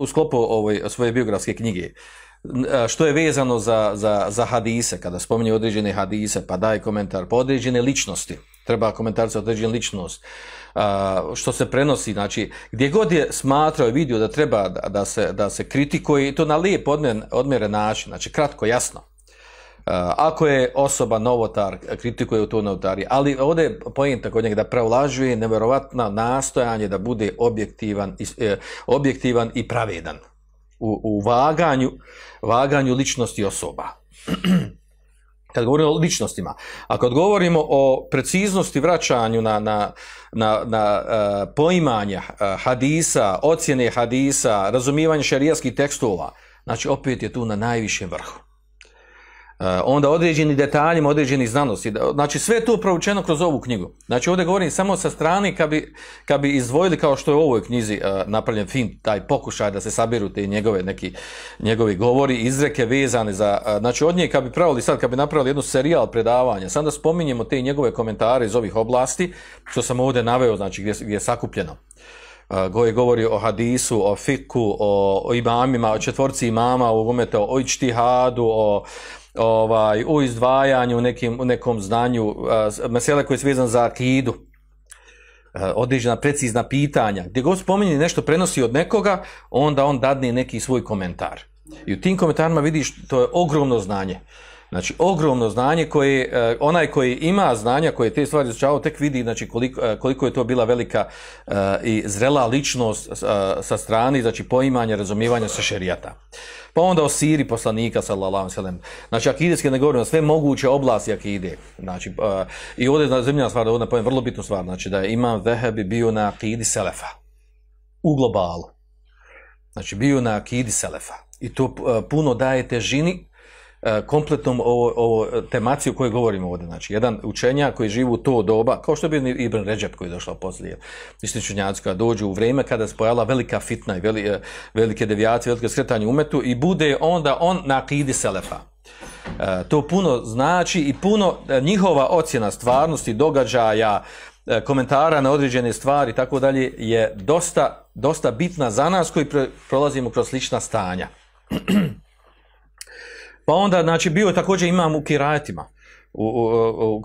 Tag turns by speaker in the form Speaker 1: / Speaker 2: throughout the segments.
Speaker 1: u sklopu ovoj, svoje biografske knjige, što je vezano za, za, za hadise, kada spominje određene hadise, pa daje komentar, po određene ličnosti, treba komentar za određenu ličnost, što se prenosi, znači, gdje god je smatrao i vidio da treba da, se, da se kritikuje, to na lijep odmjeren način, znači kratko, jasno. Ako je osoba novotar, kritikuje u to novotarije, ali ovdje je pojenta kod njega da pravlažuje nevjerovatno nastojanje da bude objektivan, e, objektivan i pravedan u, u vaganju, vaganju ličnosti osoba. kad govorimo o ličnostima, a kad govorimo o preciznosti vraćanju na, na, na, na uh, poimanja uh, hadisa, ocjene hadisa, razumijevanje šerijskih tekstova, znači opet je tu na najvišem vrhu. Eh, onda određeni detaljima, određeni znanosti. Znači sve je to proučeno kroz ovu knjigu. Znači ovdje govorim samo sa strane kad bi, kad bi izdvojili kao što je u ovoj knjizi uh, napravljen fin, taj pokušaj da se sabiru te njegove neki njegovi govori, izreke vezane za, uh, znači od nje kad bi pravili sad, kad bi napravili jednu serijal predavanja, sad da spominjemo te njegove komentare iz ovih oblasti, što sam ovdje naveo, znači gdje, gdje je sakupljeno koji govori o hadisu, o fiku, o, o imamima, o četvorci imama, o umete, o ičtihadu, o, ovaj, u izdvajanju, nekim, u nekom znanju, mesele koje je vezan za akidu, određena precizna pitanja, gdje god spominje nešto prenosi od nekoga, onda on dadne neki svoj komentar. I u tim komentarima vidiš, to je ogromno znanje. Znači, ogromno znanje koje, onaj koji ima znanja, koje te stvari izučavao, tek vidi znači, koliko, koliko je to bila velika uh, i zrela ličnost uh, sa strani, znači poimanja, razumijevanja sa šerijata. Pa onda o siri poslanika, sallallahu sallam. Znači, akidijske ne govorimo, sve moguće oblasti akide. Znači, uh, i ovdje je zemljena stvar, ovdje je vrlo bitnu stvar, znači da je imam Vehebi bio na akidi selefa. U globalu. Znači, bio na akidi selefa. I to puno daje težini E, kompletnom ovo, ovo temaciju o kojoj govorimo ovdje. Znači, jedan učenja koji živi u to doba, kao što je Ibn Ređep koji je došao poslije, isti čunjaci kada dođu u vrijeme kada se pojavila velika fitna i e, velike devijacije, velike skretanje umetu i bude onda on na akidi selefa. E, to puno znači i puno e, njihova ocjena stvarnosti, događaja, e, komentara na određene stvari i tako dalje je dosta, dosta bitna za nas koji prolazimo kroz slična stanja. Pa onda, znači, bio je također imam u kiratima, u, u, u, u,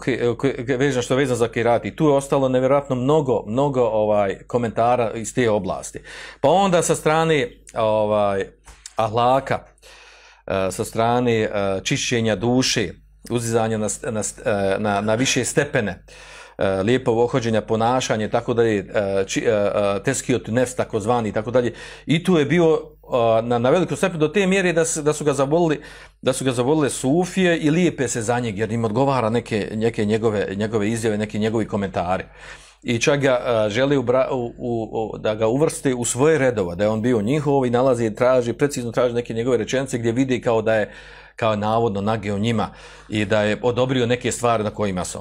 Speaker 1: što je vezano za kirati. Tu je ostalo nevjerojatno mnogo, mnogo ovaj komentara iz te oblasti. Pa onda sa strane ovaj, ahlaka, eh, sa strane eh, čišćenja duše, uzizanja na, na, eh, na, na više stepene, lijepo ohođenja ponašanje, tako dalje, teskiot nefs, tako zvani, tako dalje. I tu je bio na, na veliku stepenu do te mjere da, su, da su ga zavolili da su ga zavolile sufije i lijepe se za njeg jer im odgovara neke, neke njegove, njegove izjave, neki njegovi komentari. I čak ga želi ubra, u, u, da ga uvrste u svoje redova, da je on bio njihov i nalazi i traži, precizno traži neke njegove rečence gdje vidi kao da je kao navodno nageo njima i da je odobrio neke stvari na kojima su.